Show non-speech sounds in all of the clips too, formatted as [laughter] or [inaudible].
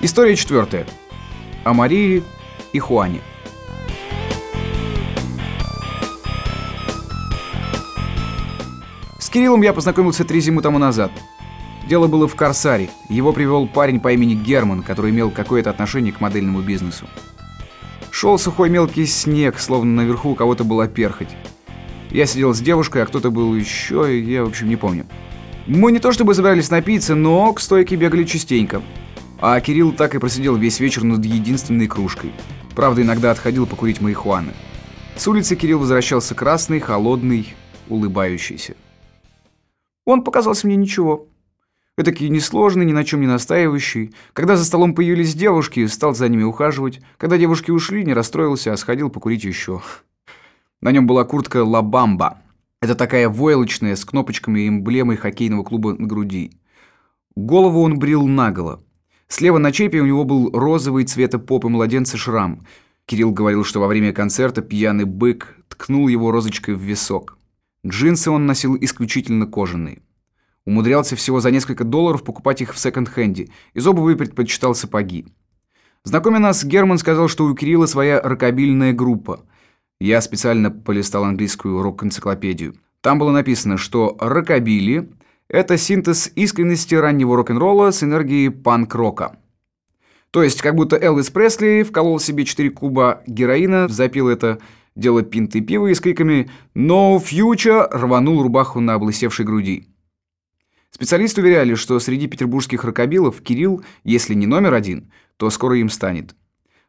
История четвертая. О Марии и Хуане. С Кириллом я познакомился три зимы тому назад. Дело было в Корсаре. Его привел парень по имени Герман, который имел какое-то отношение к модельному бизнесу. Шел сухой мелкий снег, словно наверху у кого-то была перхоть. Я сидел с девушкой, а кто-то был еще, я, в общем, не помню. Мы не то чтобы собирались напиться, но к стойке бегали частенько. А Кирилл так и просидел весь вечер над единственной кружкой. Правда, иногда отходил покурить марихуаны. С улицы Кирилл возвращался красный, холодный, улыбающийся. Он показался мне ничего. Этакий несложный, ни на чем не настаивающий. Когда за столом появились девушки, стал за ними ухаживать. Когда девушки ушли, не расстроился, а сходил покурить еще. На нем была куртка «Лабамба». Это такая войлочная, с кнопочками и эмблемой хоккейного клуба на груди. Голову он брил наголо. Слева на чепе у него был розовый цвета попы младенца шрам. Кирилл говорил, что во время концерта пьяный бык ткнул его розочкой в висок. Джинсы он носил исключительно кожаные. Умудрялся всего за несколько долларов покупать их в секонд-хенде. Из обуви предпочитал сапоги. Знакомя нас, Герман сказал, что у Кирилла своя рокобильная группа – я специально полистал английскую рок-энциклопедию. Там было написано, что рокобили – это синтез искренности раннего рок-н-ролла с энергией панк-рока. То есть, как будто Элвис Пресли вколол себе 4 куба героина, запил это дело пинты пива и с криками «No future!» рванул рубаху на облысевшей груди. Специалисты уверяли, что среди петербургских рокобилов Кирилл, если не номер один, то скоро им станет.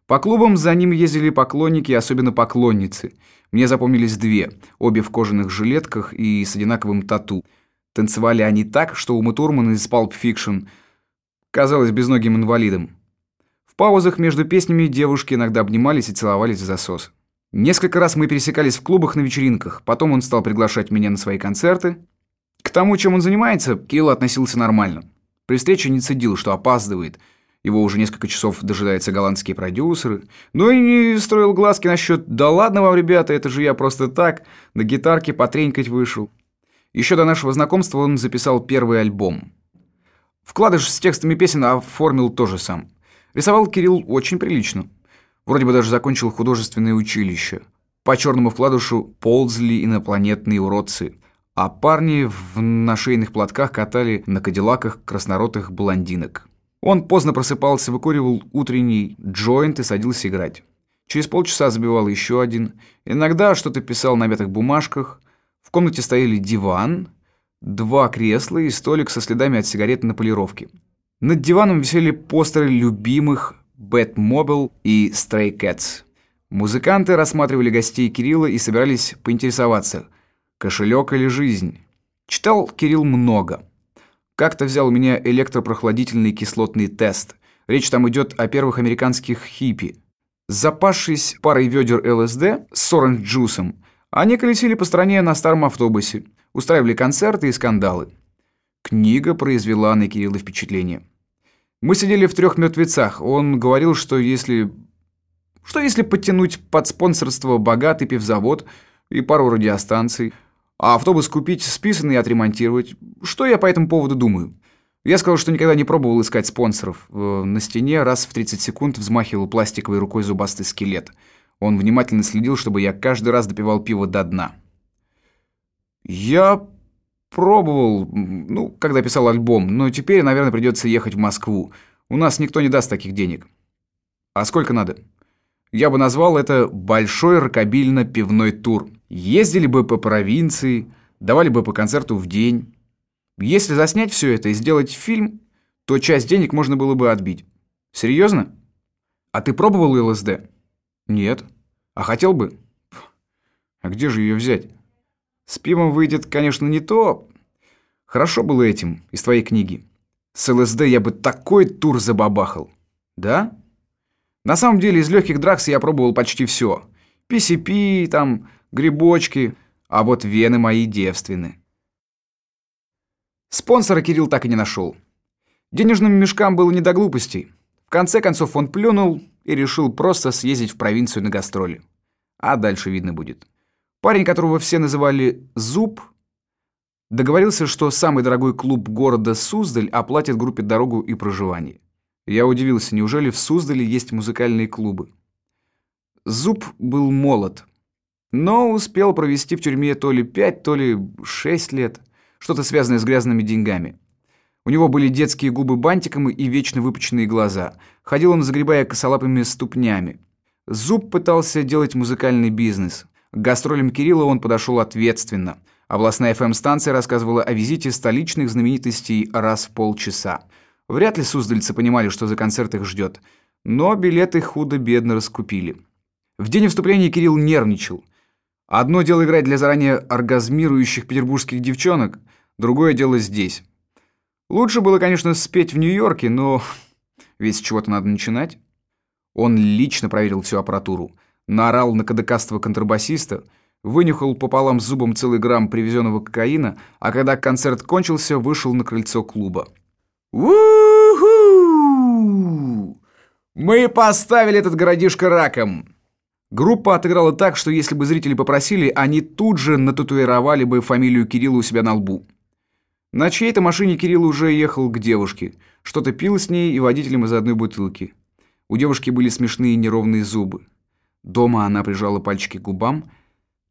По клубам за ним ездили поклонники, особенно поклонницы. Мне запомнились две, обе в кожаных жилетках и с одинаковым тату. Танцевали они так, что Ума Турман из Pulp Fiction казалась безногим инвалидом. В паузах между песнями девушки иногда обнимались и целовались в засос. Несколько раз мы пересекались в клубах на вечеринках, потом он стал приглашать меня на свои концерты. К тому, чем он занимается, Кирилл относился нормально. При встрече не цедил, что опаздывает – его уже несколько часов дожидаются голландские продюсеры. Ну и не строил глазки насчет «Да ладно вам, ребята, это же я просто так, на гитарке потренькать вышел». Еще до нашего знакомства он записал первый альбом. Вкладыш с текстами песен оформил тоже сам. Рисовал Кирилл очень прилично. Вроде бы даже закончил художественное училище. По черному вкладышу ползли инопланетные уродцы, а парни в нашейных платках катали на кадиллаках красноротых блондинок. Он поздно просыпался, выкуривал утренний джойнт и садился играть. Через полчаса забивал еще один. Иногда что-то писал на мятых бумажках. В комнате стояли диван, два кресла и столик со следами от сигарет на полировке. Над диваном висели постеры любимых Batmobile и Stray Cats. Музыканты рассматривали гостей Кирилла и собирались поинтересоваться, кошелек или жизнь. Читал Кирилл много. Как-то взял у меня электропрохладительный кислотный тест. Речь там идет о первых американских хиппи. Запавшись парой ведер ЛСД с оранж-джусом, они колесили по стране на старом автобусе, устраивали концерты и скандалы. Книга произвела на Кирилла впечатление. Мы сидели в трех мертвецах. Он говорил, что если... Что если подтянуть под спонсорство богатый пивзавод и пару радиостанций – а автобус купить списанный и отремонтировать. Что я по этому поводу думаю? Я сказал, что никогда не пробовал искать спонсоров. Э, на стене раз в 30 секунд взмахивал пластиковой рукой зубастый скелет. Он внимательно следил, чтобы я каждый раз допивал пиво до дна. Я пробовал, ну, когда писал альбом, но теперь, наверное, придется ехать в Москву. У нас никто не даст таких денег. А сколько надо? Я бы назвал это «большой рокобильно-пивной тур». Ездили бы по провинции, давали бы по концерту в день. Если заснять все это и сделать фильм, то часть денег можно было бы отбить. Серьезно? А ты пробовал ЛСД? Нет. А хотел бы? А где же ее взять? С пивом выйдет, конечно, не то. Хорошо было этим, из твоей книги. С ЛСД я бы такой тур забабахал. Да? На самом деле, из легких дракс я пробовал почти все. PCP, там, грибочки, а вот вены мои девственны. Спонсора Кирилл так и не нашел. Денежным мешкам было не до глупостей. В конце концов он плюнул и решил просто съездить в провинцию на гастроли. А дальше видно будет. Парень, которого все называли «Зуб», договорился, что самый дорогой клуб города Суздаль оплатит группе дорогу и проживание. Я удивился, неужели в Суздале есть музыкальные клубы? Зуб был молод, но успел провести в тюрьме то ли пять, то ли шесть лет, что-то связанное с грязными деньгами. У него были детские губы бантиком и вечно выпученные глаза. Ходил он, загребая косолапыми ступнями. Зуб пытался делать музыкальный бизнес. К гастролям Кирилла он подошел ответственно. Областная ФМ-станция рассказывала о визите столичных знаменитостей раз в полчаса. Вряд ли суздальцы понимали, что за концерт их ждет. Но билеты худо-бедно раскупили. В день вступления Кирилл нервничал. Одно дело играть для заранее оргазмирующих петербургских девчонок, другое дело здесь. Лучше было, конечно, спеть в Нью-Йорке, но ведь с чего-то надо начинать. Он лично проверил всю аппаратуру, наорал на кадыкастого контрабасиста, вынюхал пополам зубом целый грамм привезенного кокаина, а когда концерт кончился, вышел на крыльцо клуба. «У-ху! Мы поставили этот городишко раком!» Группа отыграла так, что если бы зрители попросили, они тут же нататуировали бы фамилию Кирилла у себя на лбу. На чьей-то машине Кирилл уже ехал к девушке. Что-то пил с ней и водителем из одной бутылки. У девушки были смешные неровные зубы. Дома она прижала пальчики к губам.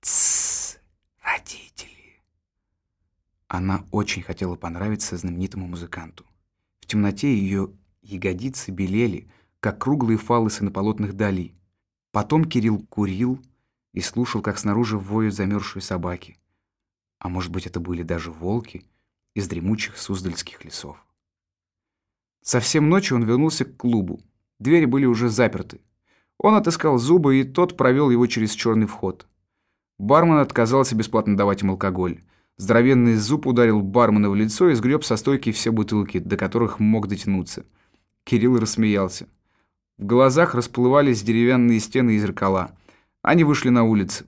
«Тссс, родители!» Она очень хотела понравиться знаменитому музыканту. В темноте ее ягодицы белели, как круглые фалосы на полотнах Дали. Потом Кирилл курил и слушал, как снаружи воют замерзшие собаки. А может быть, это были даже волки из дремучих суздальских лесов. Совсем ночью он вернулся к клубу. Двери были уже заперты. Он отыскал зубы, и тот провел его через черный вход. Бармен отказался бесплатно давать им алкоголь. Здоровенный зуб ударил бармена в лицо и сгреб со стойки все бутылки, до которых мог дотянуться. Кирилл рассмеялся. В глазах расплывались деревянные стены и зеркала. Они вышли на улицы.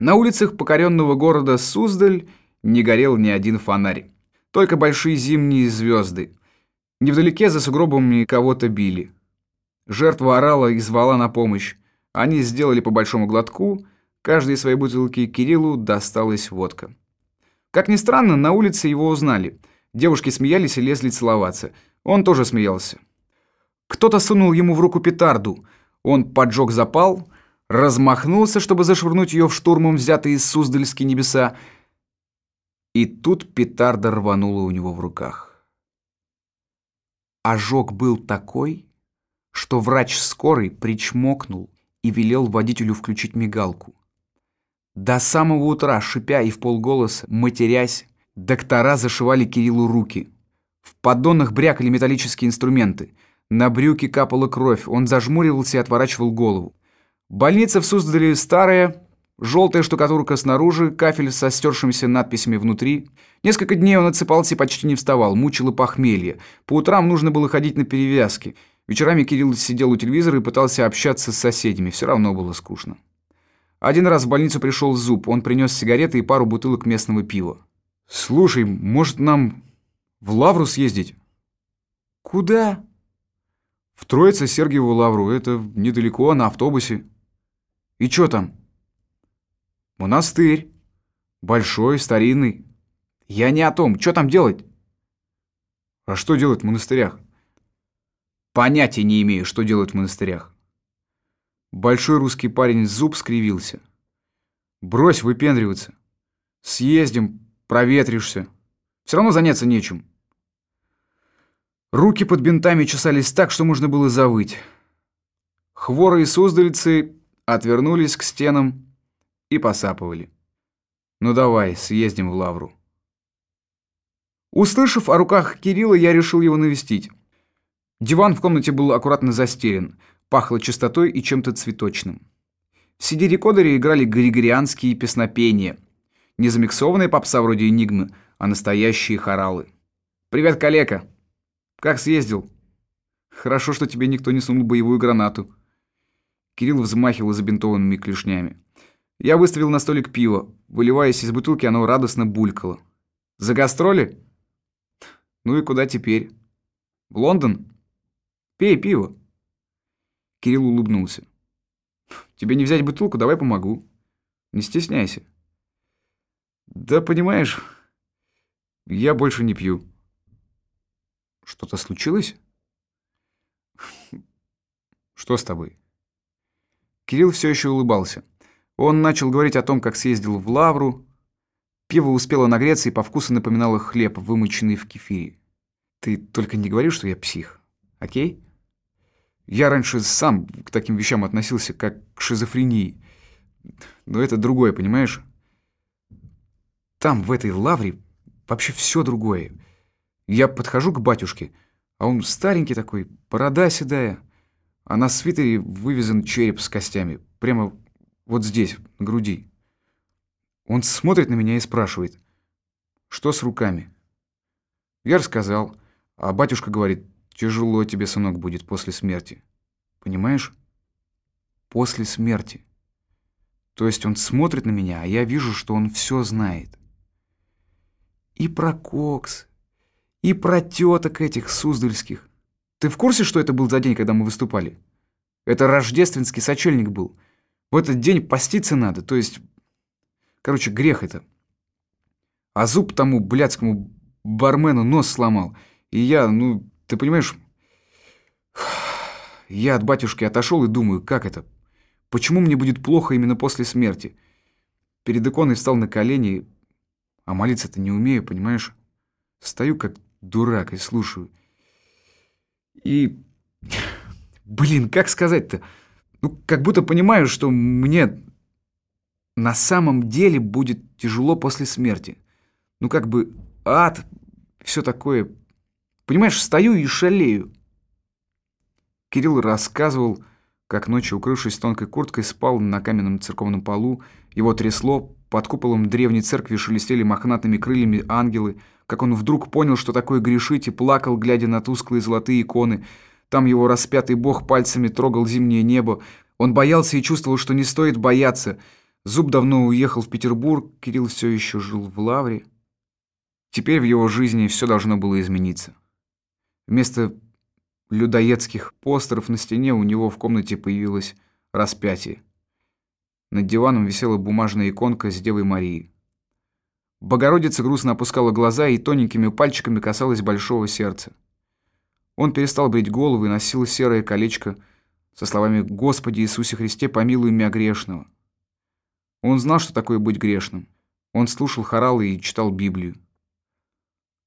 На улицах покоренного города Суздаль не горел ни один фонарь. Только большие зимние звезды. Невдалеке за сугробами кого-то били. Жертва орала и звала на помощь. Они сделали по большому глотку. Каждой своей бутылки Кириллу досталась водка. Как ни странно, на улице его узнали. Девушки смеялись и лезли целоваться. Он тоже смеялся. Кто-то сунул ему в руку петарду. Он поджег запал, размахнулся, чтобы зашвырнуть ее в штурмом взятые из Суздальские небеса. И тут петарда рванула у него в руках. Ожог был такой, что врач скорой причмокнул и велел водителю включить мигалку. До самого утра, шипя и в полголоса, матерясь, доктора зашивали Кириллу руки. В поддонах брякали металлические инструменты — на брюки капала кровь, он зажмуривался и отворачивал голову. Больница в Суздале старая, желтая штукатурка снаружи, кафель со стершимися надписями внутри. Несколько дней он отсыпался и почти не вставал, мучило похмелье. По утрам нужно было ходить на перевязки. Вечерами Кирилл сидел у телевизора и пытался общаться с соседями, все равно было скучно. Один раз в больницу пришел Зуб, он принес сигареты и пару бутылок местного пива. «Слушай, может нам в Лавру съездить?» «Куда?» В Троице Сергиеву Лавру, это недалеко, на автобусе. И чё там? Монастырь. Большой, старинный. Я не о том, что там делать? А что делать в монастырях? Понятия не имею, что делать в монастырях. Большой русский парень зуб скривился. Брось выпендриваться. Съездим, проветришься. Все равно заняться нечем. Руки под бинтами чесались так, что можно было завыть. Хворые суздальцы отвернулись к стенам и посапывали. «Ну давай, съездим в Лавру». Услышав о руках Кирилла, я решил его навестить. Диван в комнате был аккуратно застелен, пахло чистотой и чем-то цветочным. В CD-рекодере играли григорианские песнопения. Не замиксованная попса вроде «Энигмы», а настоящие хоралы. «Привет, калека!» Как съездил? Хорошо, что тебе никто не сунул боевую гранату. Кирилл взмахивал забинтованными клешнями. Я выставил на столик пиво. Выливаясь из бутылки, оно радостно булькало. За гастроли? Ну и куда теперь? В Лондон? Пей пиво. Кирилл улыбнулся. Тебе не взять бутылку, давай помогу. Не стесняйся. Да понимаешь, я больше не пью. Что-то случилось? Что с тобой? Кирилл все еще улыбался. Он начал говорить о том, как съездил в Лавру. Пиво успело нагреться и по вкусу напоминало хлеб, вымоченный в кефире. Ты только не говори, что я псих, окей? Я раньше сам к таким вещам относился, как к шизофрении. Но это другое, понимаешь? Там, в этой лавре, вообще все другое. Я подхожу к батюшке, а он старенький такой, борода седая, а на свитере вывезен череп с костями, прямо вот здесь, на груди. Он смотрит на меня и спрашивает, что с руками? Я рассказал, а батюшка говорит, тяжело тебе, сынок, будет после смерти. Понимаешь? После смерти. То есть он смотрит на меня, а я вижу, что он все знает. И про кокс, и про теток этих суздальских. Ты в курсе, что это был за день, когда мы выступали? Это рождественский сочельник был. В этот день поститься надо, то есть... Короче, грех это. А зуб тому блядскому бармену нос сломал. И я, ну, ты понимаешь... [sighs] Я от батюшки отошел и думаю, как это? Почему мне будет плохо именно после смерти? Перед иконой встал на колени, а молиться-то не умею, понимаешь? Стою как дурак и слушаю. И... [sighs] Блин, как сказать-то? Ну, как будто понимаю, что мне на самом деле будет тяжело после смерти. Ну, как бы ад, все такое. Понимаешь, стою и шалею. Кирилл рассказывал, как ночью, укрывшись тонкой курткой, спал на каменном церковном полу. Его трясло, под куполом древней церкви шелестели мохнатыми крыльями ангелы, как он вдруг понял, что такое грешить, и плакал, глядя на тусклые золотые иконы. Там его распятый бог пальцами трогал зимнее небо. Он боялся и чувствовал, что не стоит бояться. Зуб давно уехал в Петербург, Кирилл все еще жил в Лавре. Теперь в его жизни все должно было измениться. Вместо людоедских постеров на стене у него в комнате появилось распятие. Над диваном висела бумажная иконка с Девой Марией. Богородица грустно опускала глаза и тоненькими пальчиками касалась большого сердца. Он перестал брить голову и носил серое колечко со словами «Господи Иисусе Христе, помилуй меня грешного». Он знал, что такое быть грешным. Он слушал хоралы и читал Библию.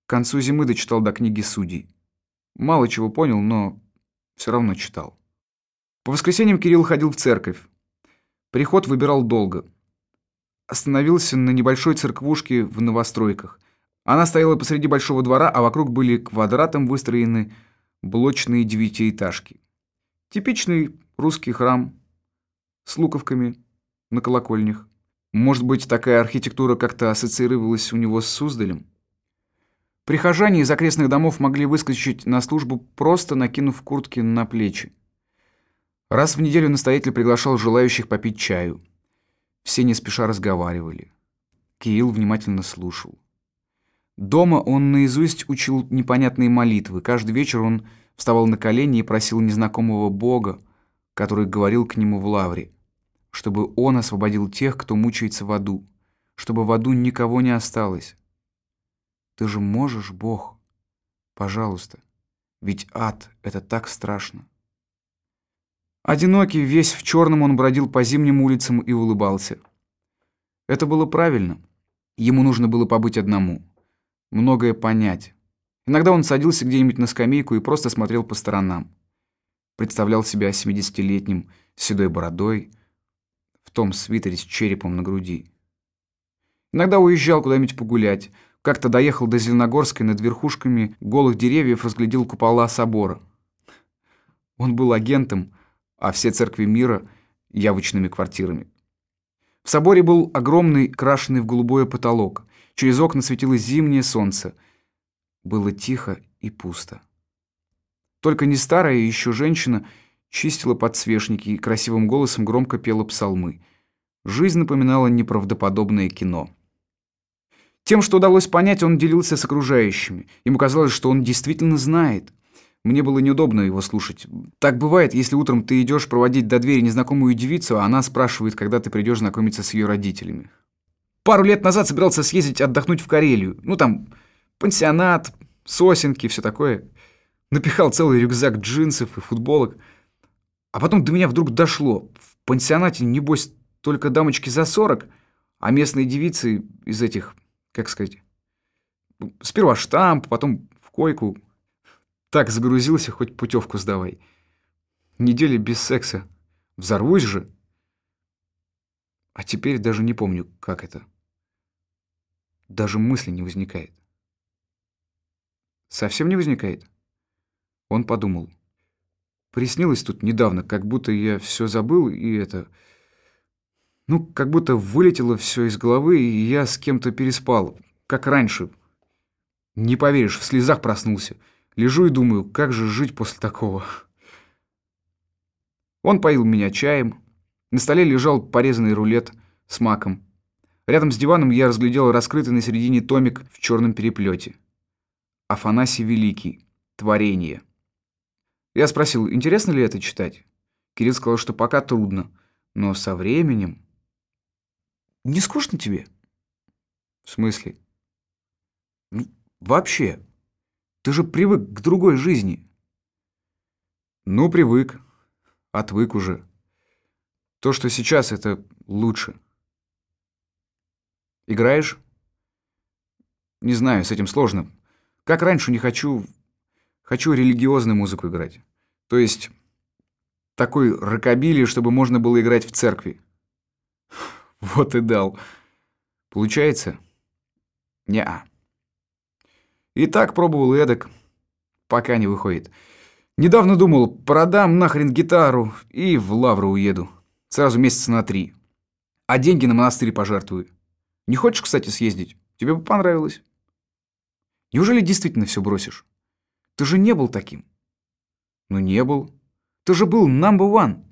К концу зимы дочитал до книги судей. Мало чего понял, но все равно читал. По воскресеньям Кирилл ходил в церковь. Приход выбирал долго остановился на небольшой церквушке в новостройках. Она стояла посреди большого двора, а вокруг были квадратом выстроены блочные девятиэтажки. Типичный русский храм с луковками на колокольнях. Может быть, такая архитектура как-то ассоциировалась у него с Суздалем? Прихожане из окрестных домов могли выскочить на службу, просто накинув куртки на плечи. Раз в неделю настоятель приглашал желающих попить чаю. Все не спеша разговаривали. Кирилл внимательно слушал. Дома он наизусть учил непонятные молитвы. Каждый вечер он вставал на колени и просил незнакомого Бога, который говорил к нему в лавре, чтобы он освободил тех, кто мучается в аду, чтобы в аду никого не осталось. Ты же можешь, Бог? Пожалуйста. Ведь ад — это так страшно. Одинокий, весь в черном, он бродил по зимним улицам и улыбался. Это было правильно. Ему нужно было побыть одному. Многое понять. Иногда он садился где-нибудь на скамейку и просто смотрел по сторонам. Представлял себя семидесятилетним, с седой бородой, в том свитере с черепом на груди. Иногда уезжал куда-нибудь погулять. Как-то доехал до Зеленогорской, над верхушками голых деревьев разглядел купола собора. Он был агентом, а все церкви мира — явочными квартирами. В соборе был огромный, крашеный в голубое потолок. Через окна светило зимнее солнце. Было тихо и пусто. Только не старая еще женщина чистила подсвечники и красивым голосом громко пела псалмы. Жизнь напоминала неправдоподобное кино. Тем, что удалось понять, он делился с окружающими. Ему казалось, что он действительно знает — мне было неудобно его слушать. Так бывает, если утром ты идешь проводить до двери незнакомую девицу, а она спрашивает, когда ты придешь знакомиться с ее родителями. Пару лет назад собирался съездить отдохнуть в Карелию. Ну, там, пансионат, сосенки, все такое. Напихал целый рюкзак джинсов и футболок. А потом до меня вдруг дошло. В пансионате, небось, только дамочки за сорок, а местные девицы из этих, как сказать, сперва штамп, потом в койку. Так загрузился, хоть путевку сдавай. Недели без секса. Взорвусь же. А теперь даже не помню, как это. Даже мысли не возникает. Совсем не возникает? Он подумал. Приснилось тут недавно, как будто я все забыл, и это... Ну, как будто вылетело все из головы, и я с кем-то переспал, как раньше. Не поверишь, в слезах проснулся. Лежу и думаю, как же жить после такого. Он поил меня чаем. На столе лежал порезанный рулет с маком. Рядом с диваном я разглядел раскрытый на середине томик в черном переплете. Афанасий Великий. Творение. Я спросил, интересно ли это читать? Кирилл сказал, что пока трудно, но со временем... Не скучно тебе? В смысле? Ну, вообще. Ты же привык к другой жизни. Ну, привык. Отвык уже. То, что сейчас, это лучше. Играешь? Не знаю, с этим сложно. Как раньше не хочу... Хочу религиозную музыку играть. То есть такой рокобили, чтобы можно было играть в церкви. [laughs] Вот и дал. Получается? Неа. И так пробовал эдак, пока не выходит. Недавно думал, продам нахрен гитару и в Лавру уеду. Сразу месяца на три. А деньги на монастырь пожертвую. Не хочешь, кстати, съездить? Тебе бы понравилось. Неужели действительно все бросишь? Ты же не был таким. Ну не был. Ты же был number one.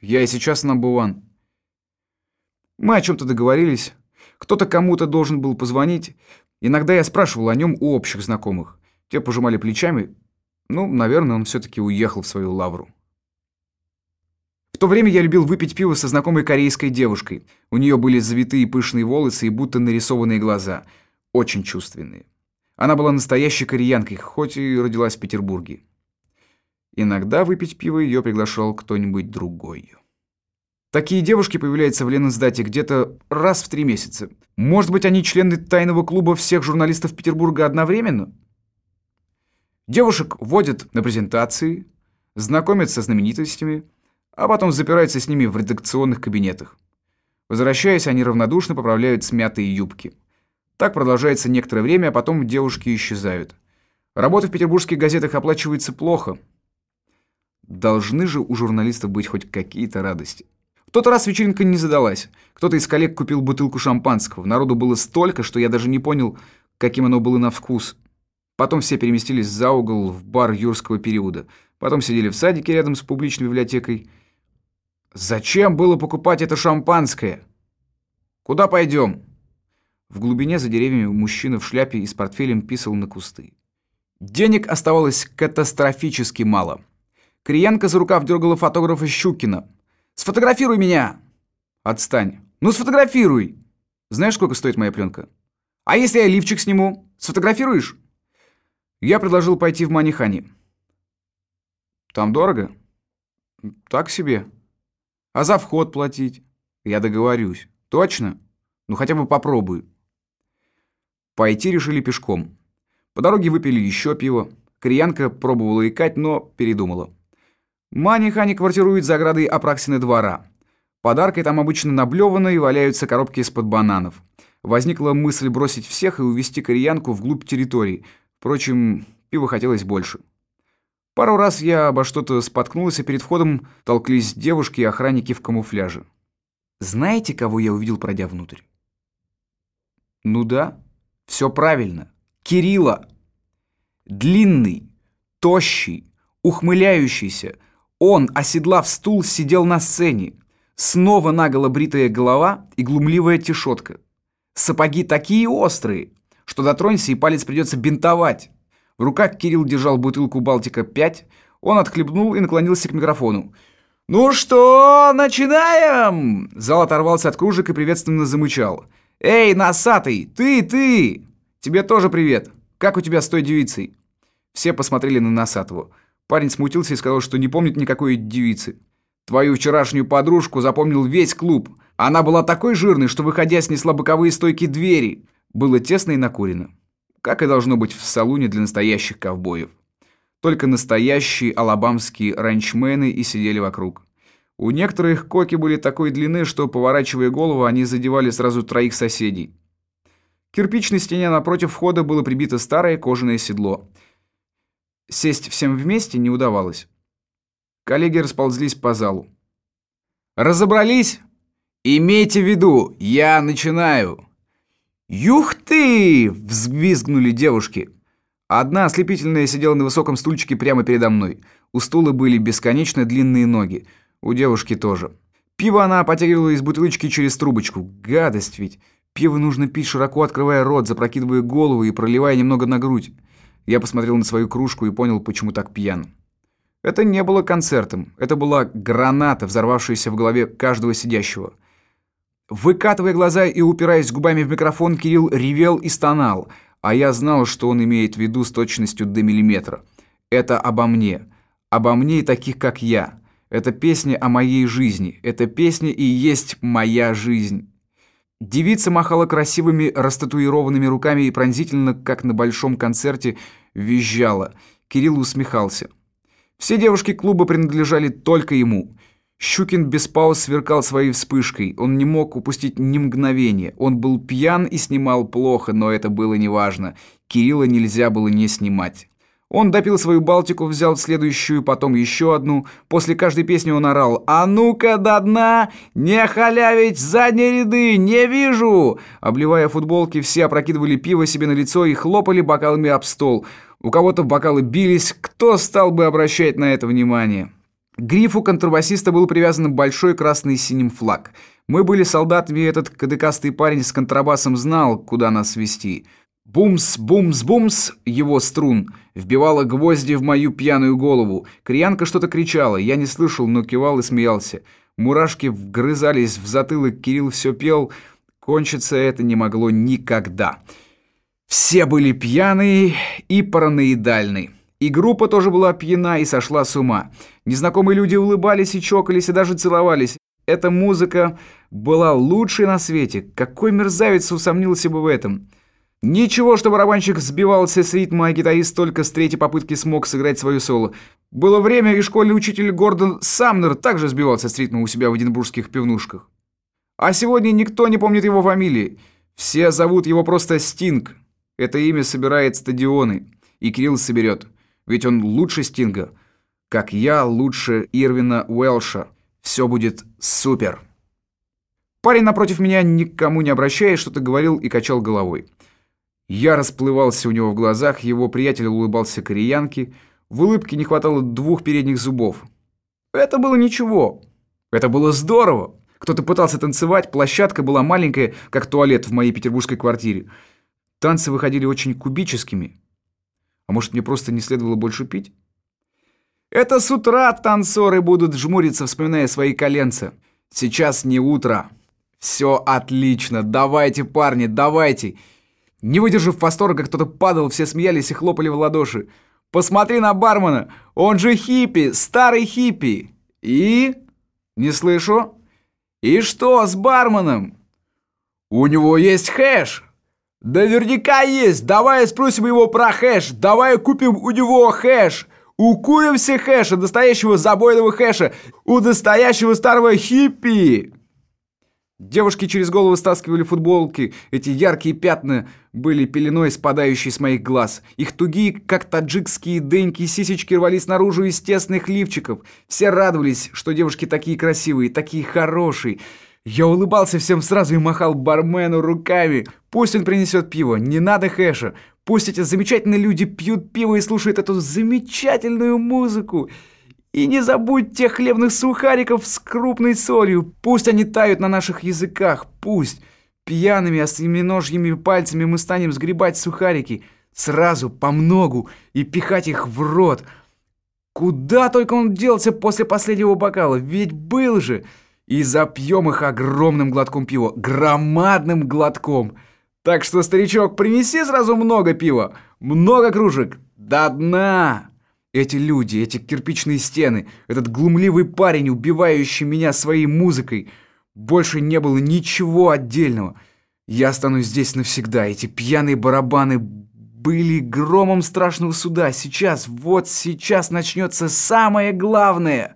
Я и сейчас number one. Мы о чем-то договорились. Кто-то кому-то должен был позвонить. Иногда я спрашивал о нем у общих знакомых. Те пожимали плечами. Ну, наверное, он все-таки уехал в свою лавру. То время я любил выпить пиво со знакомой корейской девушкой. У нее были завитые пышные волосы и будто нарисованные глаза. Очень чувственные. Она была настоящей кореянкой, хоть и родилась в Петербурге. Иногда выпить пиво ее приглашал кто-нибудь другой. Такие девушки появляются в Ленинсдате где-то раз в три месяца. Может быть, они члены тайного клуба всех журналистов Петербурга одновременно? Девушек водят на презентации, знакомят со знаменитостями, а потом запираются с ними в редакционных кабинетах. Возвращаясь, они равнодушно поправляют смятые юбки. Так продолжается некоторое время, а потом девушки исчезают. Работа в петербургских газетах оплачивается плохо. Должны же у журналистов быть хоть какие-то радости. В тот раз вечеринка не задалась. Кто-то из коллег купил бутылку шампанского. Народу было столько, что я даже не понял, каким оно было на вкус. Потом все переместились за угол в бар юрского периода. Потом сидели в садике рядом с публичной библиотекой. Зачем было покупать это шампанское? Куда пойдем? В глубине за деревьями мужчина в шляпе и с портфелем писал на кусты. Денег оставалось катастрофически мало. Криянка за рукав дергала фотографа Щукина. «Сфотографируй меня!» «Отстань!» «Ну, сфотографируй!» «Знаешь, сколько стоит моя пленка?» «А если я лифчик сниму? Сфотографируешь?» Я предложил пойти в Манихани. «Там дорого?» «Так себе. А за вход платить?» «Я договорюсь. Точно? Ну, хотя бы попробую». Пойти решили пешком. По дороге выпили еще пиво. Криянка пробовала икать, но передумала. Манихани квартирует за оградой Апраксины двора. Подаркой там обычно наблеваны и валяются коробки из-под бананов. Возникла мысль бросить всех и увезти кореянку вглубь территории. Впрочем, пива хотелось больше. Пару раз я обо что-то споткнулся, и перед входом толклись девушки и охранники в камуфляже. Знаете, кого я увидел, пройдя внутрь? Ну да, все правильно. Кирилла. Длинный, тощий, ухмыляющийся. Он, оседлав стул, сидел на сцене. Снова наголо бритая голова и глумливая тишотка. Сапоги такие острые, что дотронься и палец придется бинтовать. В руках Кирилл держал бутылку «Балтика-5». Он отхлебнул и наклонился к микрофону. «Ну что, начинаем?» Зал оторвался от кружек и приветственно замычал. «Эй, носатый, ты, ты! Тебе тоже привет. Как у тебя с той девицей?» Все посмотрели на Носатого. Парень смутился и сказал, что не помнит никакой девицы. Твою вчерашнюю подружку запомнил весь клуб. Она была такой жирной, что, выходя, снесла боковые стойки двери. Было тесно и накурено. Как и должно быть в салуне для настоящих ковбоев. Только настоящие алабамские ранчмены и сидели вокруг. У некоторых коки были такой длины, что, поворачивая голову, они задевали сразу троих соседей. К кирпичной стене напротив входа было прибито старое кожаное седло. Сесть всем вместе не удавалось. Коллеги расползлись по залу. «Разобрались? Имейте в виду, я начинаю!» «Юх ты!» — взвизгнули девушки. Одна ослепительная сидела на высоком стульчике прямо передо мной. У стула были бесконечно длинные ноги. У девушки тоже. Пиво она потягивала из бутылочки через трубочку. Гадость ведь. Пиво нужно пить, широко открывая рот, запрокидывая голову и проливая немного на грудь. Я посмотрел на свою кружку и понял, почему так пьян. Это не было концертом. Это была граната, взорвавшаяся в голове каждого сидящего. Выкатывая глаза и упираясь губами в микрофон, Кирилл ревел и стонал, а я знал, что он имеет в виду с точностью до миллиметра. Это обо мне. Обо мне и таких, как я. Это песня о моей жизни. Это песня и есть моя жизнь. Девица махала красивыми растатуированными руками и пронзительно, как на большом концерте, визжала. Кирилл усмехался. Все девушки клуба принадлежали только ему. Щукин без пауз сверкал своей вспышкой. Он не мог упустить ни мгновения. Он был пьян и снимал плохо, но это было неважно. Кирилла нельзя было не снимать. Он допил свою Балтику, взял следующую, потом еще одну. После каждой песни он орал «А ну-ка до дна! Не халявить задние ряды! Не вижу!» Обливая футболки, все опрокидывали пиво себе на лицо и хлопали бокалами об стол. У кого-то бокалы бились, кто стал бы обращать на это внимание? К грифу контрабасиста был привязан большой красный с синим флаг. Мы были солдатами, и этот кадыкастый парень с контрабасом знал, куда нас вести. Бумс, бумс, бумс, его струн, вбивала гвозди в мою пьяную голову. Криянка что-то кричала, я не слышал, но кивал и смеялся. Мурашки вгрызались в затылок, Кирилл все пел. Кончиться это не могло никогда. Все были пьяные и параноидальны. И группа тоже была пьяна и сошла с ума. Незнакомые люди улыбались и чокались, и даже целовались. Эта музыка была лучшей на свете. Какой мерзавец усомнился бы в этом? Ничего, что барабанщик сбивался с ритма, а гитарист только с третьей попытки смог сыграть свое соло. Было время, и школьный учитель Гордон Самнер также сбивался с ритма у себя в эдинбургских пивнушках. А сегодня никто не помнит его фамилии. Все зовут его просто Стинг. Это имя собирает стадионы. И Кирилл соберет. Ведь он лучше Стинга. Как я лучше Ирвина Уэлша. Все будет супер. Парень напротив меня, никому не обращаясь, что-то говорил и качал головой. Я расплывался у него в глазах, его приятель улыбался кореянке. В улыбке не хватало двух передних зубов. Это было ничего. Это было здорово. Кто-то пытался танцевать, площадка была маленькая, как туалет в моей петербургской квартире. Танцы выходили очень кубическими. А может, мне просто не следовало больше пить? Это с утра танцоры будут жмуриться, вспоминая свои коленца. Сейчас не утро. Все отлично. Давайте, парни, давайте. Не выдержав восторга, кто-то падал, все смеялись и хлопали в ладоши. «Посмотри на бармена! Он же хиппи! Старый хиппи!» «И?» «Не слышу?» «И что с барменом?» «У него есть хэш!» «Наверняка есть! Давай спросим его про хэш! Давай купим у него хэш! Укуримся хэша, настоящего забойного хэша! У настоящего старого хиппи!» Девушки через голову стаскивали футболки. Эти яркие пятна были пеленой, спадающей с моих глаз. Их тугие, как таджикские деньки, сисечки рвались наружу из тесных лифчиков. Все радовались, что девушки такие красивые, такие хорошие. Я улыбался всем сразу и махал бармену руками. Пусть он принесет пиво, не надо хэша. Пусть эти замечательные люди пьют пиво и слушают эту замечательную музыку. И не забудь тех хлебных сухариков с крупной солью. Пусть они тают на наших языках, пусть. Пьяными осьминожьими пальцами мы станем сгребать сухарики. Сразу, по многу, и пихать их в рот. Куда только он делся после последнего бокала, ведь был же. И запьем их огромным глотком пива, громадным глотком. Так что, старичок, принеси сразу много пива, много кружек. До дна! Эти люди, эти кирпичные стены, этот глумливый парень, убивающий меня своей музыкой. Больше не было ничего отдельного. Я останусь здесь навсегда. Эти пьяные барабаны были громом страшного суда. Сейчас, вот сейчас начнется самое главное.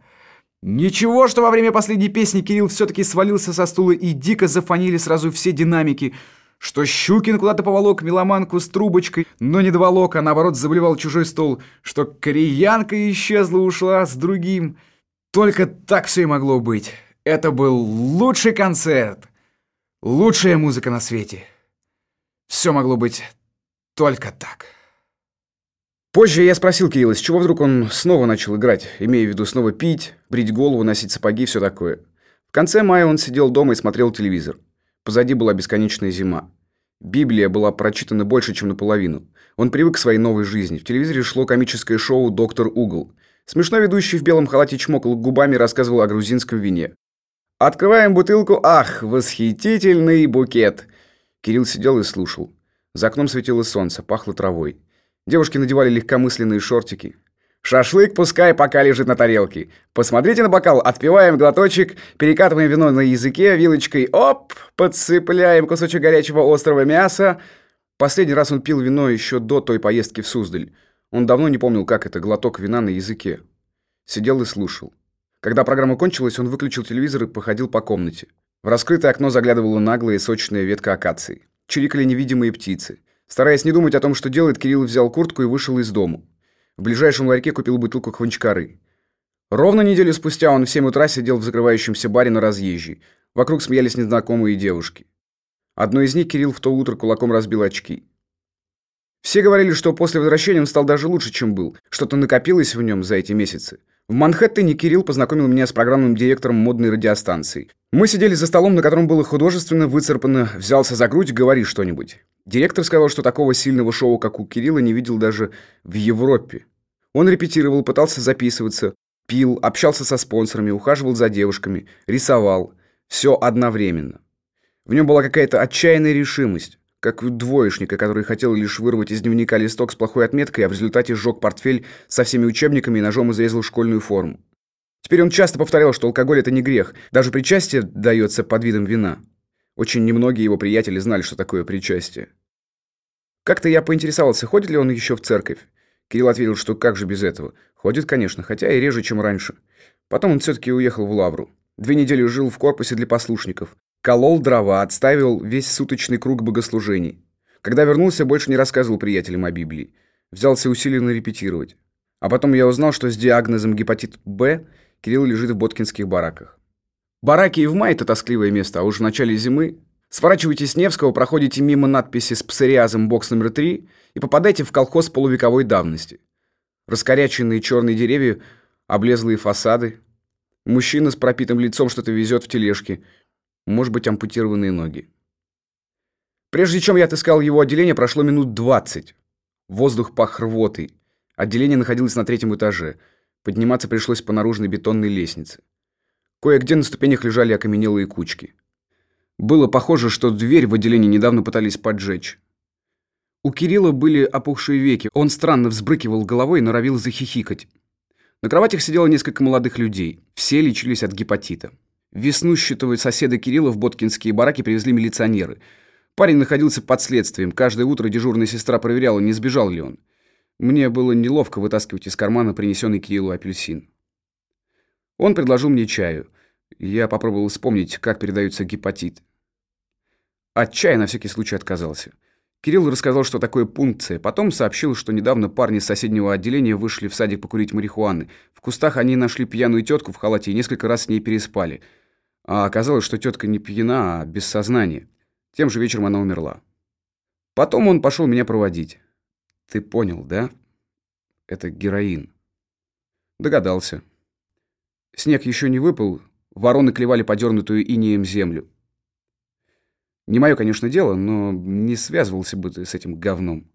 Ничего, что во время последней песни Кирилл все-таки свалился со стула и дико зафонили сразу все динамики – что Щукин куда-то поволок меломанку с трубочкой, но не доволок, а наоборот заболевал чужой стол, что кореянка исчезла, ушла с другим. Только так все и могло быть. Это был лучший концерт, лучшая музыка на свете. Все могло быть только так. Позже я спросил Кирилла, с чего вдруг он снова начал играть, имея в виду снова пить, брить голову, носить сапоги, все такое. В конце мая он сидел дома и смотрел телевизор. Позади была бесконечная зима. Библия была прочитана больше, чем наполовину. Он привык к своей новой жизни. В телевизоре шло комическое шоу «Доктор Угол». Смешной ведущий в белом халате чмокал губами и рассказывал о грузинском вине. «Открываем бутылку. Ах, восхитительный букет!» Кирилл сидел и слушал. За окном светило солнце, пахло травой. Девушки надевали легкомысленные шортики. Шашлык пускай пока лежит на тарелке. Посмотрите на бокал, отпиваем глоточек, перекатываем вино на языке, вилочкой, оп, подсыпляем кусочек горячего острого мяса. Последний раз он пил вино еще до той поездки в Суздаль. Он давно не помнил, как это, глоток вина на языке. Сидел и слушал. Когда программа кончилась, он выключил телевизор и походил по комнате. В раскрытое окно заглядывала наглая и сочная ветка акации. Чирикали невидимые птицы. Стараясь не думать о том, что делает, Кирилл взял куртку и вышел из дому. В ближайшем ларьке купил бутылку хванчкары. Ровно неделю спустя он в 7 утра сидел в закрывающемся баре на разъезжей. Вокруг смеялись незнакомые девушки. Одной из них Кирилл в то утро кулаком разбил очки. Все говорили, что после возвращения он стал даже лучше, чем был. Что-то накопилось в нем за эти месяцы. В Манхэттене Кирилл познакомил меня с программным директором модной радиостанции. Мы сидели за столом, на котором было художественно выцарпано «взялся за грудь, говори что-нибудь». Директор сказал, что такого сильного шоу, как у Кирилла, не видел даже в Европе. Он репетировал, пытался записываться, пил, общался со спонсорами, ухаживал за девушками, рисовал. Все одновременно. В нем была какая-то отчаянная решимость, как двоечника, который хотел лишь вырвать из дневника листок с плохой отметкой, а в результате сжег портфель со всеми учебниками и ножом изрезал школьную форму. Теперь он часто повторял, что алкоголь – это не грех, даже причастие дается под видом вина. Очень немногие его приятели знали, что такое причастие. Как-то я поинтересовался, ходит ли он еще в церковь. Кирилл ответил, что как же без этого. Ходит, конечно, хотя и реже, чем раньше. Потом он все-таки уехал в Лавру. Две недели жил в корпусе для послушников. Колол дрова, отставил весь суточный круг богослужений. Когда вернулся, больше не рассказывал приятелям о Библии. Взялся усиленно репетировать. А потом я узнал, что с диагнозом гепатит Б Кирилл лежит в боткинских бараках. Бараки и в мае – это тоскливое место, а уж в начале зимы Сворачиваете с Невского, проходите мимо надписи с псориазом бокс номер 3 и попадаете в колхоз полувековой давности. Раскоряченные черные деревья, облезлые фасады. Мужчина с пропитым лицом что-то везет в тележке. Может быть, ампутированные ноги. Прежде чем я отыскал его отделение, прошло минут 20. Воздух пах рвотой. Отделение находилось на третьем этаже. Подниматься пришлось по наружной бетонной лестнице. Кое-где на ступенях лежали окаменелые кучки. Было похоже, что дверь в отделении недавно пытались поджечь. У Кирилла были опухшие веки. Он странно взбрыкивал головой и норовил захихикать. На кроватях сидело несколько молодых людей. Все лечились от гепатита. Веснущего соседа Кирилла в Боткинские бараки привезли милиционеры. Парень находился под следствием. Каждое утро дежурная сестра проверяла, не сбежал ли он. Мне было неловко вытаскивать из кармана принесенный Кириллу апельсин. Он предложил мне чаю. Я попробовал вспомнить, как передается гепатит. От чая на всякий случай отказался. Кирилл рассказал, что такое пункция. Потом сообщил, что недавно парни с соседнего отделения вышли в садик покурить марихуаны. В кустах они нашли пьяную тетку в халате и несколько раз с ней переспали. А оказалось, что тетка не пьяна, а без сознания. Тем же вечером она умерла. Потом он пошел меня проводить. Ты понял, да? Это героин. Догадался. Снег еще не выпал, Вороны клевали подернутую инеем землю. Не мое, конечно, дело, но не связывался бы ты с этим говном.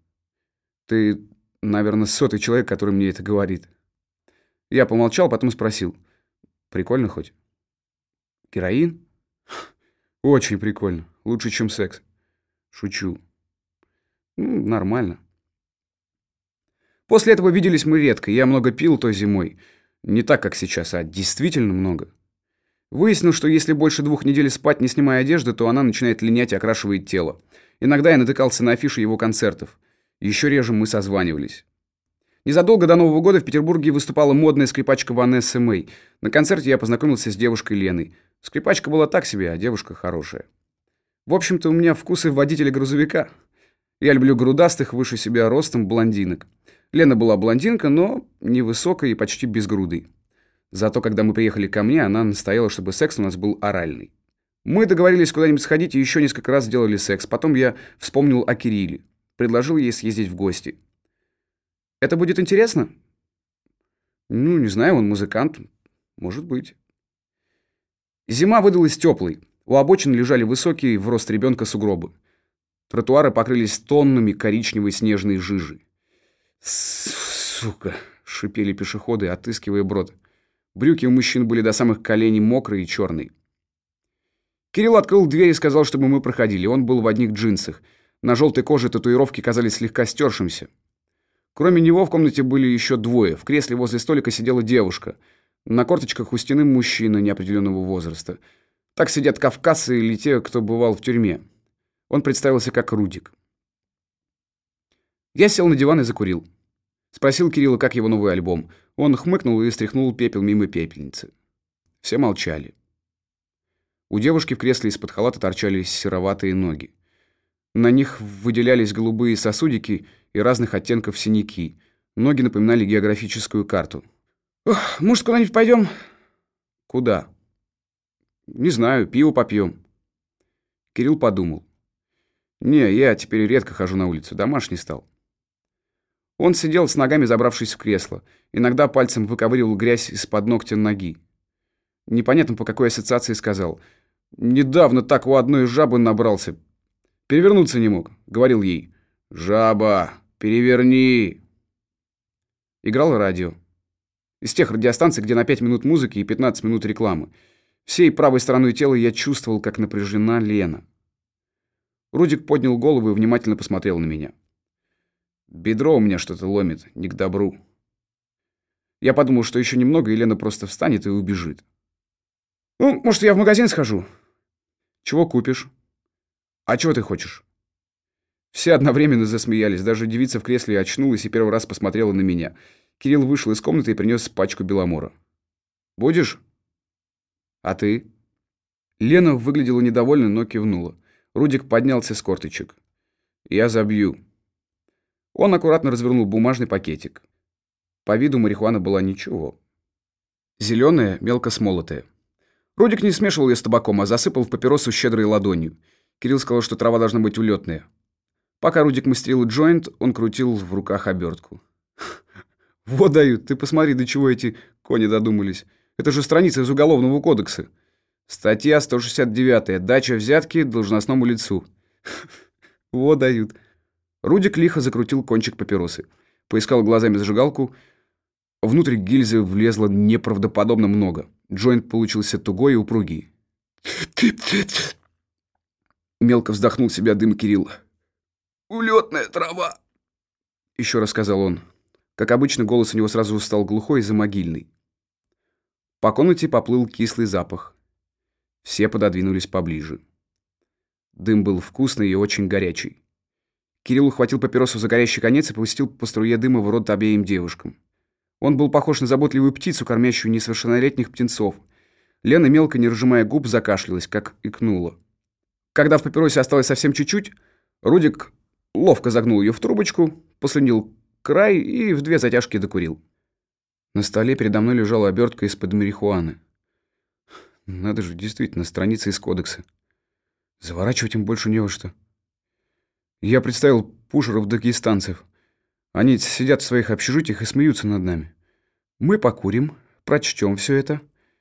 Ты, наверное, сотый человек, который мне это говорит. Я помолчал, потом спросил. Прикольно хоть? Героин? Очень прикольно. Лучше, чем секс. Шучу. Ну, нормально. После этого виделись мы редко. Я много пил той зимой. Не так, как сейчас, а действительно много. Выяснил, что если больше двух недель спать, не снимая одежды, то она начинает линять и окрашивает тело. Иногда я натыкался на афиши его концертов. Еще реже мы созванивались. Незадолго до Нового года в Петербурге выступала модная скрипачка Ванесса Мэй. На концерте я познакомился с девушкой Леной. Скрипачка была так себе, а девушка хорошая. В общем-то, у меня вкусы водителя грузовика. Я люблю грудастых, выше себя ростом блондинок. Лена была блондинка, но невысокая и почти без груды. Зато, когда мы приехали ко мне, она настояла, чтобы секс у нас был оральный. Мы договорились куда-нибудь сходить и еще несколько раз сделали секс. Потом я вспомнил о Кирилле. Предложил ей съездить в гости. Это будет интересно? Ну, не знаю, он музыкант. Может быть. Зима выдалась теплой. У обочин лежали высокие в рост ребенка сугробы. Тротуары покрылись тоннами коричневой снежной жижи. «Сука!» — шипели пешеходы, отыскивая брод. Брюки у мужчин были до самых коленей мокрые и черные. Кирилл открыл дверь и сказал, чтобы мы проходили. Он был в одних джинсах. На желтой коже татуировки казались слегка стершимся. Кроме него в комнате были еще двое. В кресле возле столика сидела девушка. На корточках у стены мужчина неопределенного возраста. Так сидят кавказцы или те, кто бывал в тюрьме. Он представился как Рудик. Я сел на диван и закурил. Спросил Кирилла, как его новый альбом. Он хмыкнул и стряхнул пепел мимо пепельницы. Все молчали. У девушки в кресле из-под халата торчали сероватые ноги. На них выделялись голубые сосудики и разных оттенков синяки. Ноги напоминали географическую карту. «Ох, может, куда-нибудь пойдем?» «Куда?» «Не знаю, пиво попьем». Кирилл подумал. «Не, я теперь редко хожу на улицу, домашний стал». Он сидел с ногами, забравшись в кресло. Иногда пальцем выковыривал грязь из-под ногтя ноги. Непонятно, по какой ассоциации сказал. «Недавно так у одной жабы набрался. Перевернуться не мог», — говорил ей. «Жаба, переверни!» Играл радио. Из тех радиостанций, где на 5 минут музыки и 15 минут рекламы. Всей правой стороной тела я чувствовал, как напряжена Лена. Рудик поднял голову и внимательно посмотрел на меня. Бедро у меня что-то ломит, не к добру. Я подумал, что еще немного, и Лена просто встанет и убежит. «Ну, может, я в магазин схожу?» «Чего купишь?» «А чего ты хочешь?» Все одновременно засмеялись. Даже девица в кресле очнулась и первый раз посмотрела на меня. Кирилл вышел из комнаты и принес пачку беломора. «Будешь?» «А ты?» Лена выглядела недовольно, но кивнула. Рудик поднялся с корточек. «Я забью». Он аккуратно развернул бумажный пакетик. По виду марихуана была ничего. Зеленая, мелко смолотая. Рудик не смешивал ее с табаком, а засыпал в папиросу щедрой ладонью. Кирилл сказал, что трава должна быть улетная. Пока Рудик мастерил джойнт, он крутил в руках обертку. «Вот дают, ты посмотри, до чего эти кони додумались. Это же страница из Уголовного кодекса. Статья 169. Дача взятки должностному лицу. [laughs] Вот дают». Рудик лихо закрутил кончик папиросы. Поискал глазами зажигалку. Внутрь гильзы влезло неправдоподобно много. Джойнт получился тугой и упругий. [laughs] Мелко вздохнул себя дым Кирилл. «Улетная трава!» Еще раз сказал он. Как обычно, голос у него сразу стал глухой и замогильный. По комнате поплыл кислый запах. Все пододвинулись поближе. Дым был вкусный и очень горячий. Кирилл ухватил папиросу за горящий конец и пустил по струе дыма в рот обеим девушкам. Он был похож на заботливую птицу, кормящую несовершеннолетних птенцов. Лена, мелко не разжимая губ, закашлялась, как икнула. Когда в папиросе осталось совсем чуть-чуть, Рудик ловко загнул ее в трубочку, послюнил край и в две затяжки докурил. На столе передо мной лежала обертка из-под марихуаны. Надо же, действительно, страница из кодекса. Заворачивать им больше не во что. Я представил пушеров дагестанцев. Они сидят в своих общежитиях и смеются над нами. Мы покурим, прочтем все это.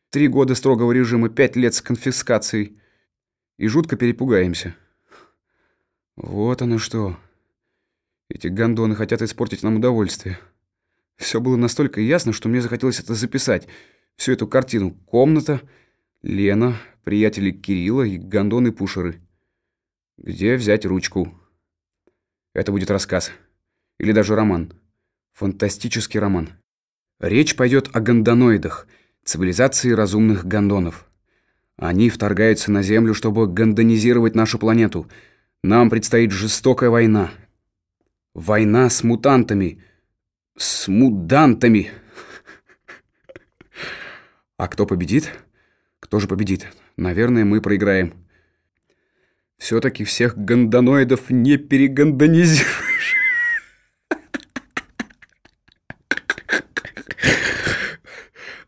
Три года строгого режима, пять лет с конфискацией. И жутко перепугаемся. Вот оно что. Эти гондоны хотят испортить нам удовольствие. Все было настолько ясно, что мне захотелось это записать. Всю эту картину. Комната, Лена, приятели Кирилла и гондоны-пушеры. Где взять ручку? Это будет рассказ. Или даже роман. Фантастический роман. Речь пойдет о гондоноидах, цивилизации разумных гондонов. Они вторгаются на Землю, чтобы гондонизировать нашу планету. Нам предстоит жестокая война. Война с мутантами. С мудантами. А кто победит? Кто же победит? Наверное, мы проиграем. Все-таки всех гондоноидов не перегондонизируешь.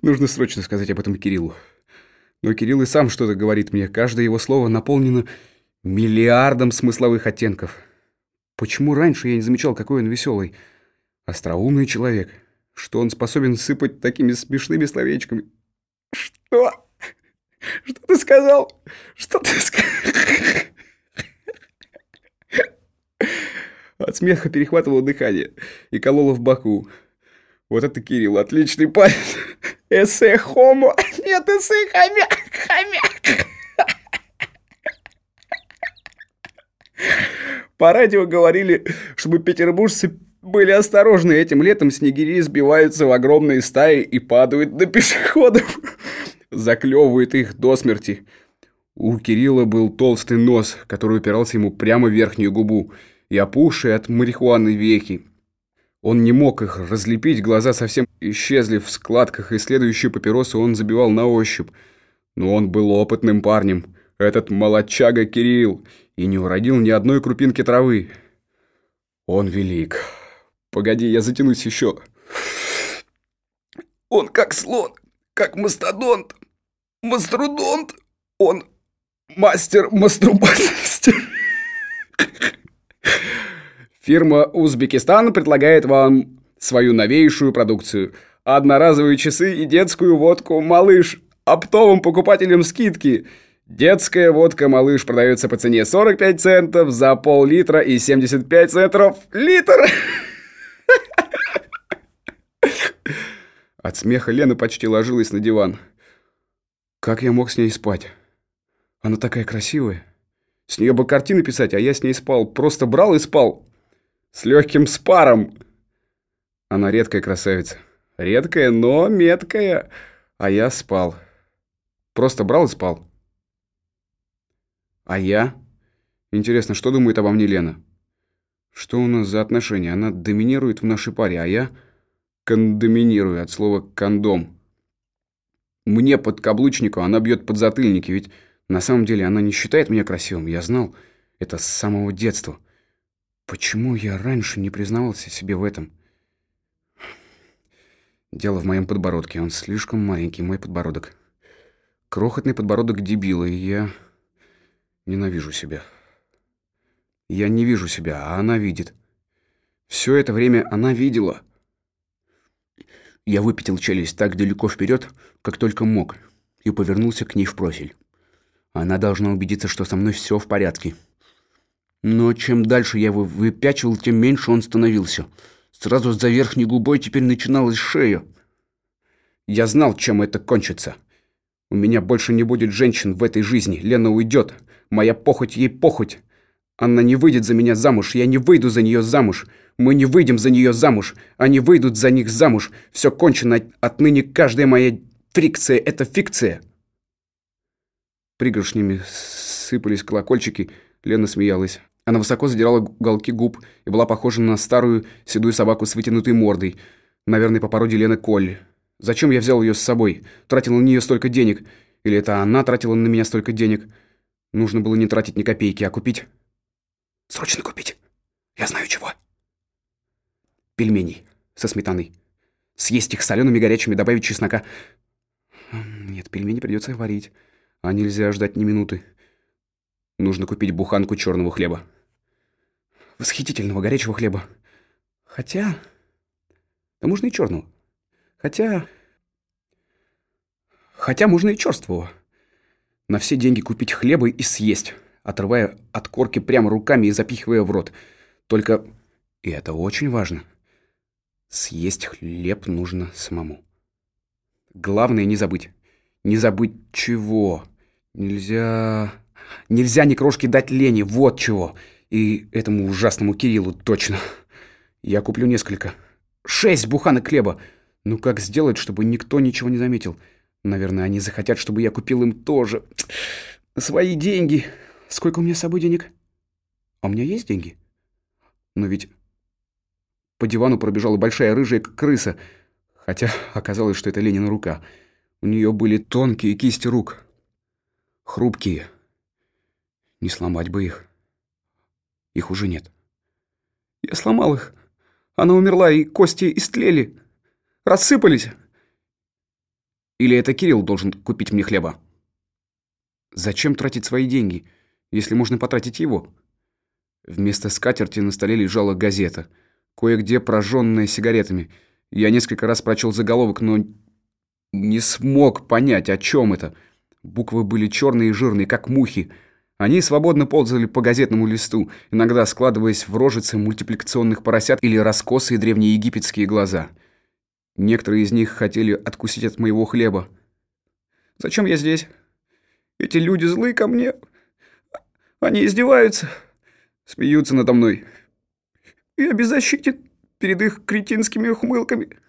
Нужно срочно сказать об этом Кириллу. Но Кирилл и сам что-то говорит мне. Каждое его слово наполнено миллиардом смысловых оттенков. Почему раньше я не замечал, какой он веселый, остроумный человек? Что он способен сыпать такими смешными словечками? Что? Что ты сказал? Что ты сказал? От смеха перехватывало дыхание и кололо в боку. Вот это Кирилл, отличный парень. Эссе хомо. Нет, эссе хомяк. Хомяк. По радио говорили, чтобы петербуржцы были осторожны. Этим летом снегири сбиваются в огромные стаи и падают на пешеходов. [laughs] Заклевывают их до смерти. У Кирилла был толстый нос, который упирался ему прямо в верхнюю губу, и опухшие от марихуаны веки. Он не мог их разлепить, глаза совсем исчезли в складках, и следующую папиросу он забивал на ощупь. Но он был опытным парнем, этот молодчага Кирилл, и не уродил ни одной крупинки травы. Он велик. Погоди, я затянусь еще. Он как слон, как мастодонт, маструдонт. Он мастер мастурбации. Фирма «Узбекистан» предлагает вам свою новейшую продукцию. Одноразовые часы и детскую водку «Малыш». Оптовым покупателям скидки. Детская водка «Малыш» продается по цене 45 центов за пол-литра и 75 центов литр. От смеха Лена почти ложилась на диван. Как я мог с ней спать? Она такая красивая. С нее бы картины писать, а я с ней спал. Просто брал и спал. С легким спаром. Она редкая красавица. Редкая, но меткая. А я спал. Просто брал и спал. А я? Интересно, что думает обо мне Лена? Что у нас за отношения? Она доминирует в нашей паре, а я кондоминирую от слова «кондом». Мне под каблучнику, она бьет под затыльники, ведь на самом деле она не считает меня красивым. Я знал это с самого детства. Почему я раньше не признавался себе в этом? Дело в моем подбородке. Он слишком маленький, мой подбородок. Крохотный подбородок дебила, и я ненавижу себя. Я не вижу себя, а она видит. Все это время она видела. Я выпятил челюсть так далеко вперед, как только мог, и повернулся к ней в профиль. Она должна убедиться, что со мной все в порядке. Но чем дальше я его выпячивал, тем меньше он становился. Сразу за верхней губой теперь начиналась шея. Я знал, чем это кончится. У меня больше не будет женщин в этой жизни. Лена уйдет. Моя похоть ей похоть. Она не выйдет за меня замуж. Я не выйду за нее замуж. Мы не выйдем за нее замуж. Они выйдут за них замуж. Все кончено. Отныне каждая моя фрикция — это фикция. Пригоршнями сыпались колокольчики. Лена смеялась. Она высоко задирала уголки губ и была похожа на старую седую собаку с вытянутой мордой. Наверное, по породе Лены Колли. Зачем я взял ее с собой? Тратил на нее столько денег. Или это она тратила на меня столько денег? Нужно было не тратить ни копейки, а купить. Срочно купить. Я знаю чего. Пельменей со сметаной. Съесть их солеными горячими, добавить чеснока. Нет, пельмени придется варить. А нельзя ждать ни минуты. Нужно купить буханку черного хлеба. Восхитительного горячего хлеба. Хотя... Да можно и черного. Хотя... Хотя можно и черствого. На все деньги купить хлеба и съесть, отрывая от корки прямо руками и запихивая в рот. Только, и это очень важно, съесть хлеб нужно самому. Главное не забыть. Не забыть чего. Нельзя... Нельзя ни крошки дать Лене, вот чего. И этому ужасному Кириллу точно. Я куплю несколько. Шесть буханок хлеба! Ну как сделать, чтобы никто ничего не заметил? Наверное, они захотят, чтобы я купил им тоже. Свои деньги. Сколько у меня с собой денег? А у меня есть деньги? Но ведь по дивану пробежала большая рыжая крыса, хотя оказалось, что это Ленина рука. У нее были тонкие кисти рук. Хрупкие. Не сломать бы их. Их уже нет. Я сломал их. Она умерла, и кости истлели. Рассыпались. Или это Кирилл должен купить мне хлеба? Зачем тратить свои деньги, если можно потратить его? Вместо скатерти на столе лежала газета, кое-где прожженная сигаретами. Я несколько раз прочел заголовок, но не смог понять, о чем это. Буквы были черные и жирные, как мухи. Они свободно ползали по газетному листу, иногда складываясь в рожицы мультипликационных поросят или раскосые древнеегипетские глаза. Некоторые из них хотели откусить от моего хлеба. «Зачем я здесь? Эти люди злы ко мне. Они издеваются, смеются надо мной. Я беззащитен перед их кретинскими ухмылками.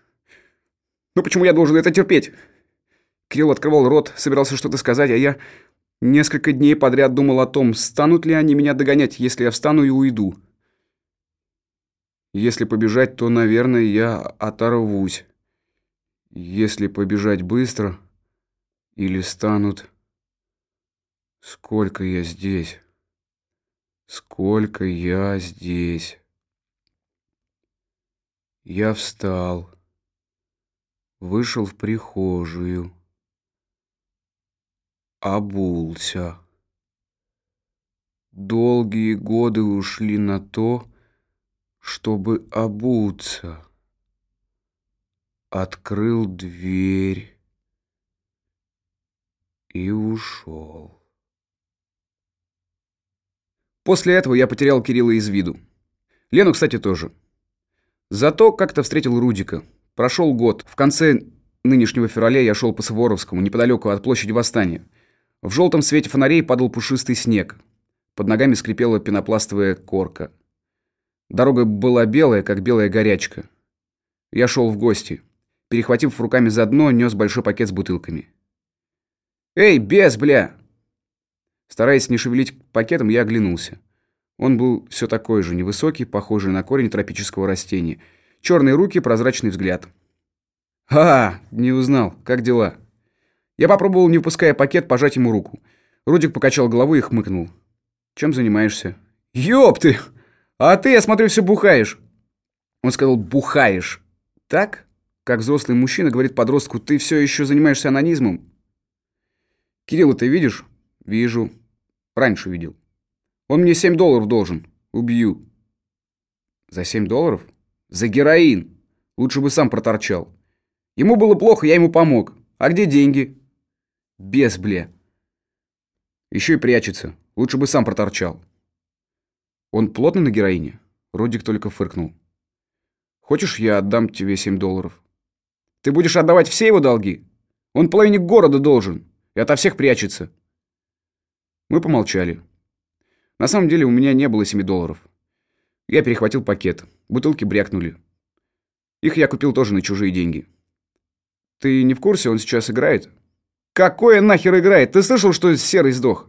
Но почему я должен это терпеть?» Кирилл открывал рот, собирался что-то сказать, а я несколько дней подряд думал о том, станут ли они меня догонять, если я встану и уйду. Если побежать, то, наверное, я оторвусь. Если побежать быстро, или станут... Сколько я здесь? Сколько я здесь? Я встал, вышел в прихожую, обулся. Долгие годы ушли на то, чтобы обуться открыл дверь и ушел. После этого я потерял Кирилла из виду. Лену, кстати, тоже. Зато как-то встретил Рудика. Прошел год. В конце нынешнего февраля я шел по Суворовскому, неподалеку от площади Восстания. В желтом свете фонарей падал пушистый снег. Под ногами скрипела пенопластовая корка. Дорога была белая, как белая горячка. Я шел в гости перехватив руками за дно, нес большой пакет с бутылками. «Эй, без, бля!» Стараясь не шевелить пакетом, я оглянулся. Он был все такой же, невысокий, похожий на корень тропического растения. Черные руки, прозрачный взгляд. «А, не узнал. Как дела?» Я попробовал, не выпуская пакет, пожать ему руку. Рудик покачал головой и хмыкнул. «Чем занимаешься?» «Ёб ты! А ты, я смотрю, все бухаешь!» Он сказал «бухаешь». «Так?» Как взрослый мужчина говорит подростку, ты все еще занимаешься анонизмом? Кирилла ты видишь? Вижу. Раньше видел. Он мне 7 долларов должен. Убью. За 7 долларов? За героин. Лучше бы сам проторчал. Ему было плохо, я ему помог. А где деньги? Без, бля. Еще и прячется. Лучше бы сам проторчал. Он плотно на героине? Родик только фыркнул. Хочешь, я отдам тебе 7 долларов? Ты будешь отдавать все его долги? Он половине города должен и ото всех прячется. Мы помолчали. На самом деле у меня не было 7 долларов. Я перехватил пакет. Бутылки брякнули. Их я купил тоже на чужие деньги. Ты не в курсе, он сейчас играет? Какое нахер играет? Ты слышал, что Серый сдох?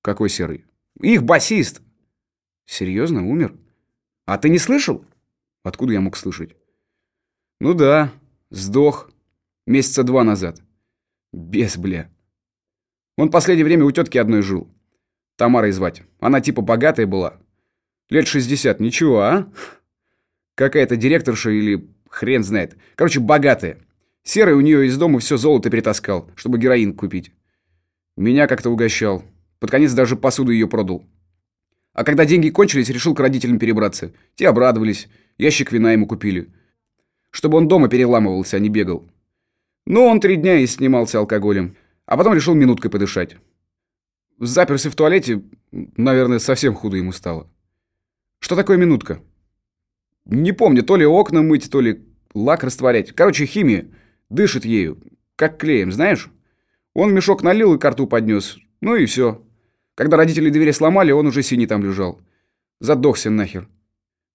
Какой Серый? Их басист. Серьезно, умер? А ты не слышал? Откуда я мог слышать? Ну да, Сдох. Месяца два назад. Без, бля. Он последнее время у тетки одной жил. Тамарой звать. Она типа богатая была. Лет 60, ничего, а? Какая-то директорша или хрен знает. Короче, богатая. Серый у нее из дома все золото перетаскал, чтобы героин купить. Меня как-то угощал. Под конец даже посуду ее продал. А когда деньги кончились, решил к родителям перебраться. Те обрадовались. Ящик вина ему купили чтобы он дома переламывался, а не бегал. Но он три дня и снимался алкоголем, а потом решил минуткой подышать. Заперся в туалете, наверное, совсем худо ему стало. Что такое минутка? Не помню, то ли окна мыть, то ли лак растворять. Короче, химия. Дышит ею, как клеем, знаешь? Он мешок налил и карту поднес. Ну и все. Когда родители двери сломали, он уже синий там лежал. Задохся нахер.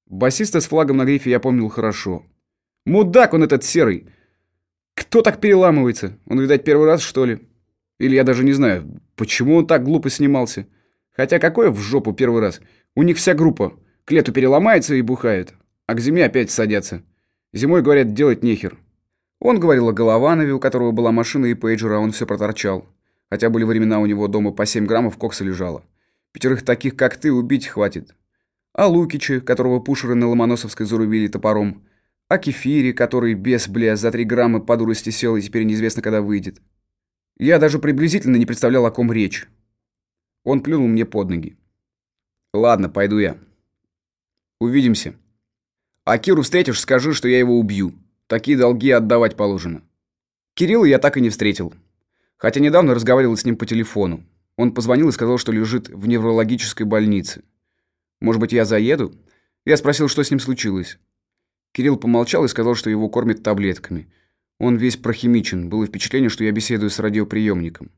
Басиста с флагом на грифе я помнил хорошо. Мудак он этот серый. Кто так переламывается? Он, видать, первый раз, что ли? Или я даже не знаю, почему он так глупо снимался. Хотя какое в жопу первый раз? У них вся группа. К лету переломается и бухает. А к зиме опять садятся. Зимой, говорят, делать нехер. Он говорил о Голованове, у которого была машина и пейджер, а он все проторчал. Хотя были времена у него дома по 7 граммов кокса лежало. Пятерых таких, как ты, убить хватит. О Лукиче, которого пушеры на Ломоносовской зарубили топором. О Кефире, который без, бля, за 3 грамма по дурости сел и теперь неизвестно, когда выйдет. Я даже приблизительно не представлял, о ком речь. Он плюнул мне под ноги. «Ладно, пойду я. Увидимся. А Киру встретишь, скажи, что я его убью. Такие долги отдавать положено». Кирилла я так и не встретил. Хотя недавно разговаривал с ним по телефону. Он позвонил и сказал, что лежит в неврологической больнице. Может быть, я заеду? Я спросил, что с ним случилось. Кирилл помолчал и сказал, что его кормят таблетками. Он весь прохимичен. Было впечатление, что я беседую с радиоприемником.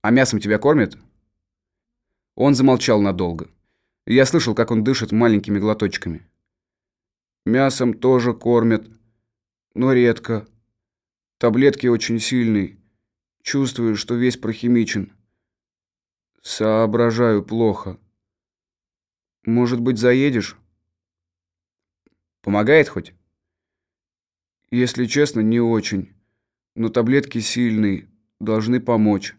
«А мясом тебя кормят?» Он замолчал надолго. Я слышал, как он дышит маленькими глоточками. «Мясом тоже кормят, но редко. Таблетки очень сильные. Чувствую, что весь прохимичен. Соображаю плохо. Может быть, заедешь? Помогает хоть? Если честно, не очень. Но таблетки сильные, должны помочь.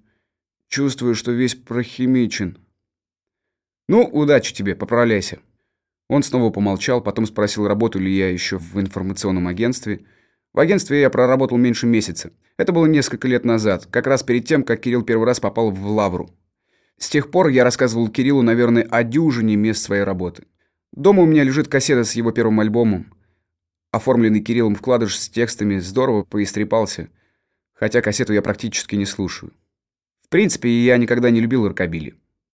Чувствую, что весь прохимичен. Ну, удачи тебе, поправляйся. Он снова помолчал, потом спросил, работаю ли я еще в информационном агентстве. В агентстве я проработал меньше месяца. Это было несколько лет назад, как раз перед тем, как Кирилл первый раз попал в Лавру. С тех пор я рассказывал Кириллу, наверное, о дюжине мест своей работы. Дома у меня лежит кассета с его первым альбомом. Оформленный Кириллом вкладыш с текстами здорово поистрепался, хотя кассету я практически не слушаю. В принципе, я никогда не любил рокобили.